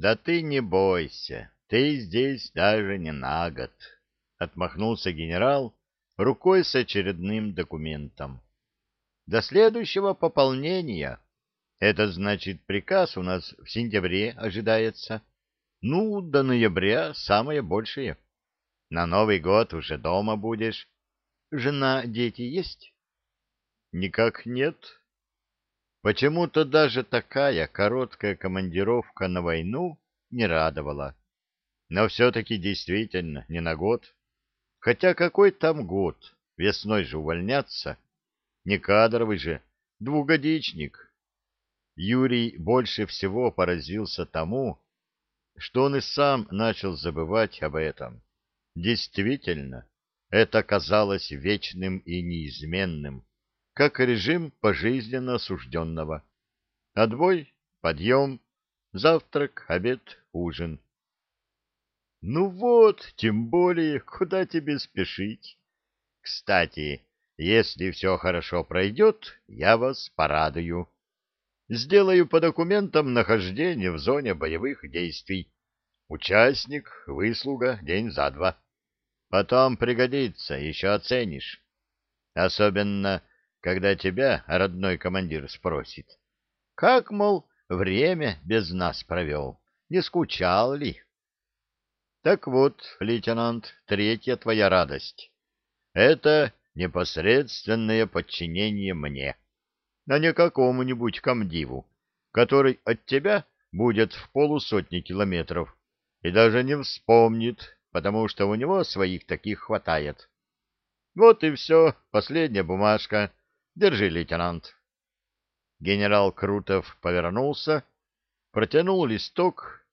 Да ты не бойся, ты здесь даже не на год, отмахнулся генерал рукой с очередным документом. До следующего пополнения. Это значит, приказ у нас в сентябре ожидается. Ну, до ноября самое большее. На Новый год уже дома будешь. Жена, дети есть? Никак нет, Почему-то даже такая короткая командировка на войну не радовала. Но все-таки действительно не на год. Хотя какой там год? Весной же увольняться. Не кадровый же, двугодичник. Юрий больше всего поразился тому, что он и сам начал забывать об этом. Действительно, это казалось вечным и неизменным как режим пожизненно осужденного. Отбой, подъем, завтрак, обед, ужин. Ну вот, тем более, куда тебе спешить? Кстати, если все хорошо пройдет, я вас порадую. Сделаю по документам нахождение в зоне боевых действий. Участник, выслуга, день за два. Потом пригодится, еще оценишь. Особенно когда тебя родной командир спросит. Как, мол, время без нас провел, не скучал ли? Так вот, лейтенант, третья твоя радость — это непосредственное подчинение мне, а не какому-нибудь комдиву, который от тебя будет в полусотни километров и даже не вспомнит, потому что у него своих таких хватает. Вот и все, последняя бумажка. Держи, лейтенант. Генерал Крутов повернулся, протянул листок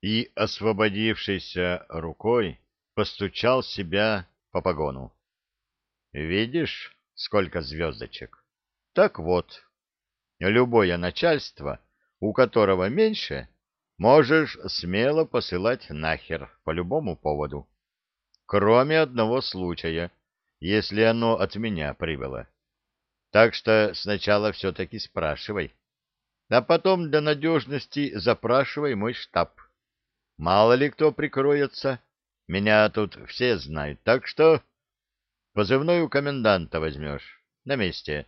и, освободившейся рукой, постучал себя по погону. Видишь, сколько звездочек? Так вот, любое начальство, у которого меньше, можешь смело посылать нахер по любому поводу. Кроме одного случая, если оно от меня прибыло. Так что сначала все-таки спрашивай. А потом для надежности запрашивай мой штаб. Мало ли кто прикроется. Меня тут все знают, так что... Позывной у коменданта возьмешь. На месте.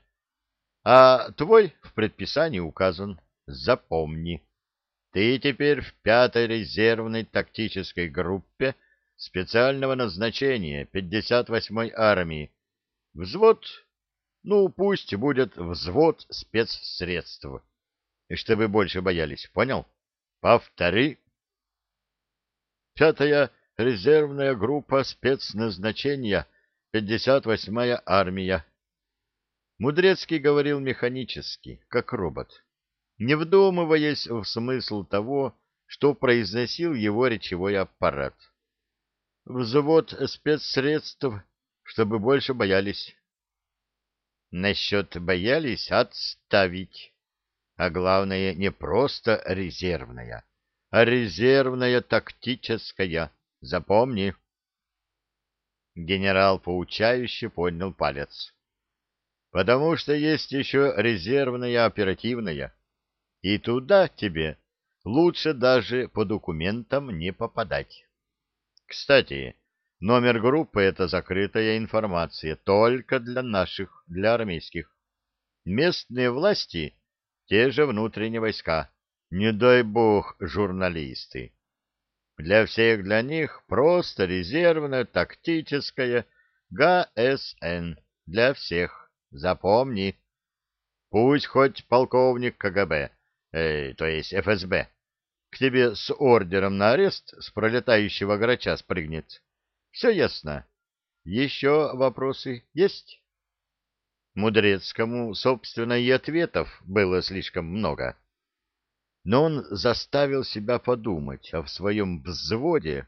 А твой в предписании указан. Запомни. Ты теперь в пятой резервной тактической группе специального назначения 58-й армии. Взвод ну, пусть будет взвод спецсредств. И чтобы больше боялись, понял? Повтори. Пятая резервная группа спецназначения, 58-я армия. Мудрецкий говорил механически, как робот, не вдумываясь в смысл того, что произносил его речевой аппарат. Взвод спецсредств, чтобы больше боялись насчет боялись отставить. А главное, не просто резервная, а резервная тактическая. Запомни. Генерал поучающе поднял палец. Потому что есть еще резервная оперативная. И туда тебе лучше даже по документам не попадать. Кстати, Номер группы — это закрытая информация только для наших, для армейских. Местные власти — те же внутренние войска. Не дай бог журналисты. Для всех для них просто резервная тактическая ГСН. Для всех. Запомни. Пусть хоть полковник КГБ, э, то есть ФСБ, к тебе с ордером на арест с пролетающего грача спрыгнет все ясно. Еще вопросы есть? Мудрецкому, собственно, и ответов было слишком много. Но он заставил себя подумать о своем взводе,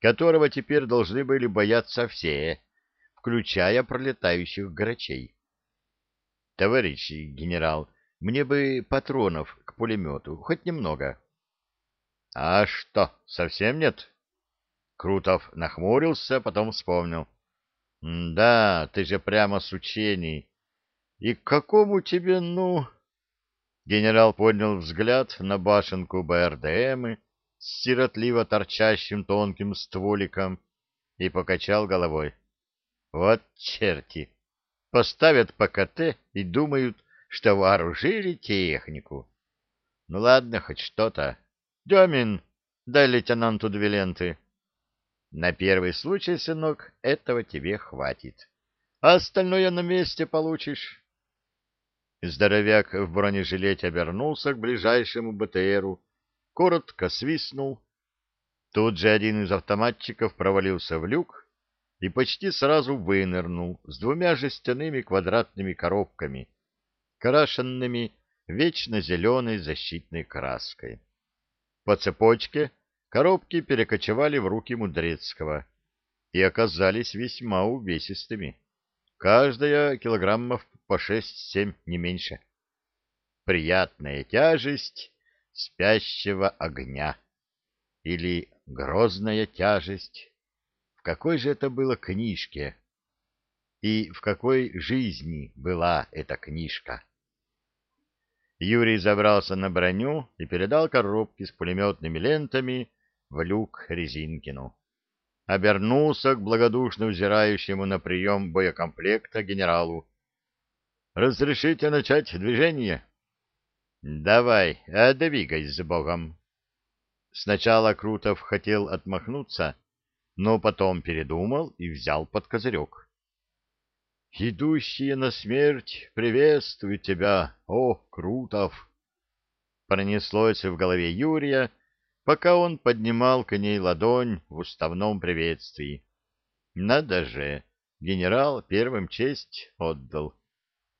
которого теперь должны были бояться все, включая пролетающих грачей. — Товарищ генерал, мне бы патронов к пулемету, хоть немного. — А что, совсем нет? — Крутов нахмурился, потом вспомнил. — Да, ты же прямо с учений. И к какому тебе, ну... Генерал поднял взгляд на башенку БРДМы с сиротливо торчащим тонким стволиком и покачал головой. Вот черти! Поставят ПКТ и думают, что вооружили технику. Ну ладно, хоть что-то. Демин, дай лейтенанту две ленты. На первый случай, сынок, этого тебе хватит. А остальное на месте получишь. Здоровяк в бронежилете обернулся к ближайшему БТРу, коротко свистнул. Тут же один из автоматчиков провалился в люк и почти сразу вынырнул с двумя жестяными квадратными коробками, крашенными вечно зеленой защитной краской. По цепочке коробки перекочевали в руки Мудрецкого и оказались весьма увесистыми. Каждая килограммов по шесть-семь, не меньше. Приятная тяжесть спящего огня. Или грозная тяжесть. В какой же это было книжке? И в какой жизни была эта книжка? Юрий забрался на броню и передал коробки с пулеметными лентами в люк Резинкину. Обернулся к благодушно взирающему на прием боекомплекта генералу. «Разрешите начать движение?» «Давай, а двигай с Богом!» Сначала Крутов хотел отмахнуться, но потом передумал и взял под козырек. «Идущие на смерть приветствуют тебя, о, Крутов!» Пронеслось в голове Юрия, пока он поднимал к ней ладонь в уставном приветствии. Надо же, генерал первым честь отдал.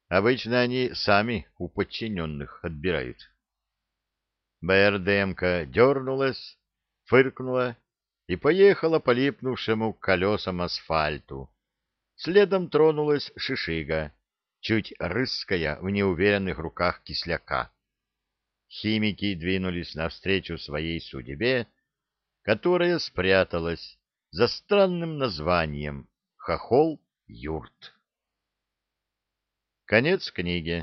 Обычно они сами у подчиненных отбирают. БРДМка дернулась, фыркнула и поехала по липнувшему колесам асфальту. Следом тронулась шишига, чуть рыская в неуверенных руках кисляка химики двинулись навстречу своей судьбе, которая спряталась за странным названием «Хохол-юрт». Конец книги.